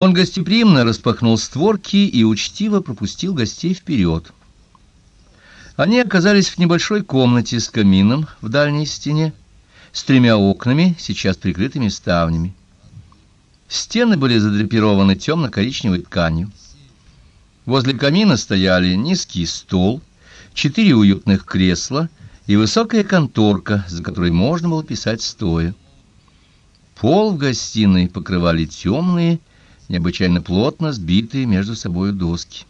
Он гостеприимно распахнул створки и учтиво пропустил гостей вперед. Они оказались в небольшой комнате с камином в дальней стене, с тремя окнами, сейчас прикрытыми ставнями. Стены были задрапированы темно-коричневой тканью. Возле камина стояли низкий стол, четыре уютных кресла и высокая конторка, за которой можно было писать стоя. Пол в гостиной покрывали темные, необычайно плотно сбитые между собой доски.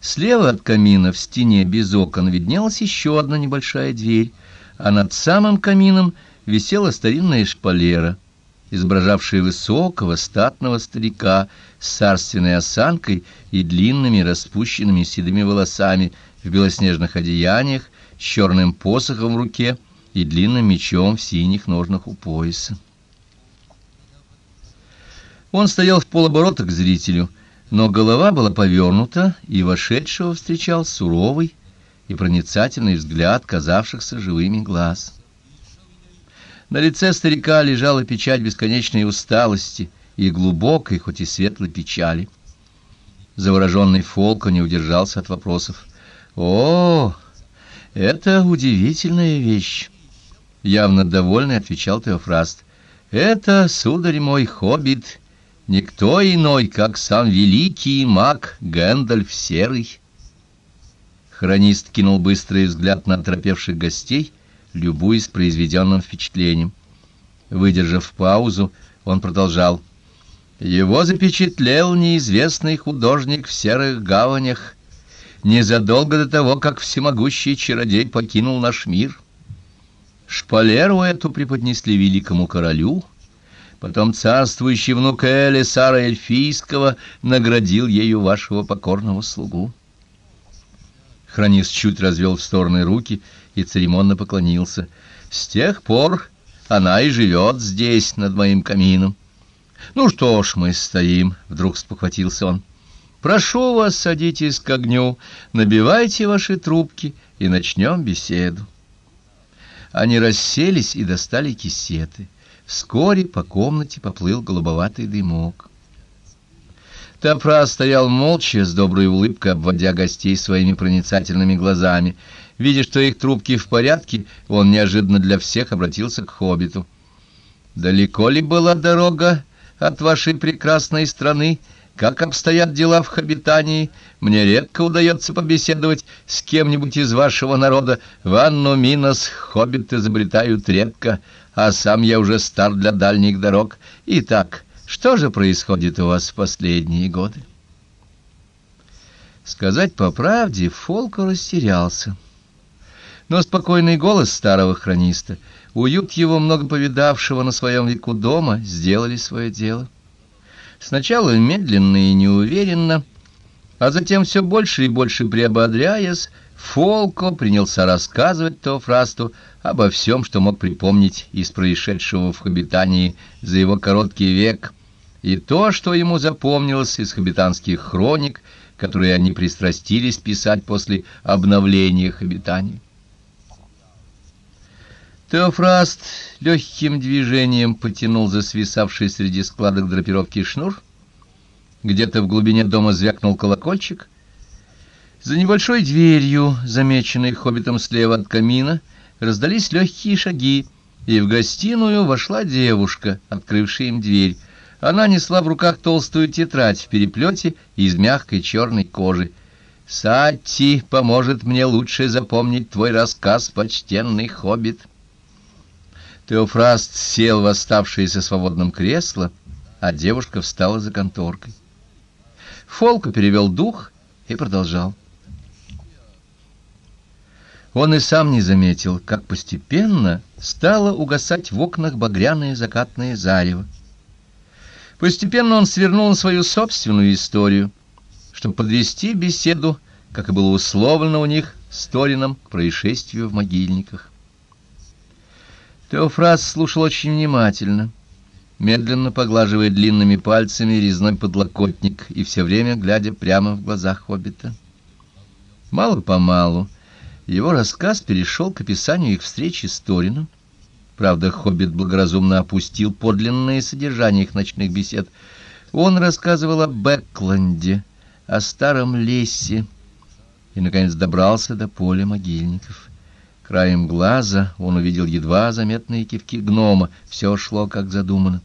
Слева от камина в стене без окон виднелась еще одна небольшая дверь, а над самым камином висела старинная шпалера, изображавшая высокого статного старика с царственной осанкой и длинными распущенными седыми волосами в белоснежных одеяниях, с черным посохом в руке и длинным мечом в синих ножнах у пояса. Он стоял в полоборота к зрителю, но голова была повернута, и вошедшего встречал суровый и проницательный взгляд казавшихся живыми глаз. На лице старика лежала печать бесконечной усталости и глубокой, хоть и светлой печали. Завороженный Фолко не удержался от вопросов. «О, это удивительная вещь!» Явно довольный отвечал Теофраст. «Это, сударь мой, хоббит, никто иной, как сам великий маг Гэндальф Серый». Хронист кинул быстрый взгляд на оторопевших гостей, любуясь произведенным впечатлением. Выдержав паузу, он продолжал. «Его запечатлел неизвестный художник в серых гаванях, незадолго до того, как всемогущий чародей покинул наш мир. Шпалеру эту преподнесли великому королю, потом царствующий внук Элисара Эльфийского наградил ею вашего покорного слугу. Хронист чуть развел в стороны руки и церемонно поклонился. С тех пор она и живет здесь, над моим камином. Ну что ж, мы стоим, вдруг спохватился он. Прошу вас, садитесь к огню, набивайте ваши трубки и начнем беседу. Они расселись и достали кисеты. Вскоре по комнате поплыл голубоватый дымок. Тапра стоял молча, с доброй улыбкой обводя гостей своими проницательными глазами. Видя, что их трубки в порядке, он неожиданно для всех обратился к хоббиту. «Далеко ли была дорога от вашей прекрасной страны?» Как обстоят дела в Хобитании? Мне редко удается побеседовать с кем-нибудь из вашего народа. Ванну Минос хоббиты изобретают редко, а сам я уже стар для дальних дорог. Итак, что же происходит у вас в последние годы? Сказать по правде, Фолко растерялся. Но спокойный голос старого хрониста, уют его много повидавшего на своем веку дома, сделали свое дело. Сначала медленно и неуверенно, а затем все больше и больше приободряясь, Фолко принялся рассказывать Теофрасту обо всем, что мог припомнить из происшедшего в Хобитании за его короткий век, и то, что ему запомнилось из хобитанских хроник, которые они пристрастились писать после обновления Хобитании. Теофраст легким движением потянул за свисавший среди складок драпировки шнур. Где-то в глубине дома звякнул колокольчик. За небольшой дверью, замеченной хоббитом слева от камина, раздались легкие шаги, и в гостиную вошла девушка, открывшая им дверь. Она несла в руках толстую тетрадь в переплете из мягкой черной кожи. «Сатти поможет мне лучше запомнить твой рассказ, почтенный хоббит». Теофраст сел в оставшееся свободном кресло, а девушка встала за конторкой. Фолка перевел дух и продолжал. Он и сам не заметил, как постепенно стало угасать в окнах багряное закатное зарево. Постепенно он свернул на свою собственную историю, чтобы подвести беседу, как и было условлено у них, с Торином к происшествию в могильниках. Теофраз слушал очень внимательно, медленно поглаживая длинными пальцами резной подлокотник и все время глядя прямо в глаза хоббита. Мало-помалу его рассказ перешел к описанию их встречи с Торином. Правда, хоббит благоразумно опустил подлинное содержание их ночных бесед. Он рассказывал о Бэкленде, о старом лесе, и, наконец, добрался до поля могильников. Краем глаза он увидел едва заметные кивки гнома, все шло как задумано.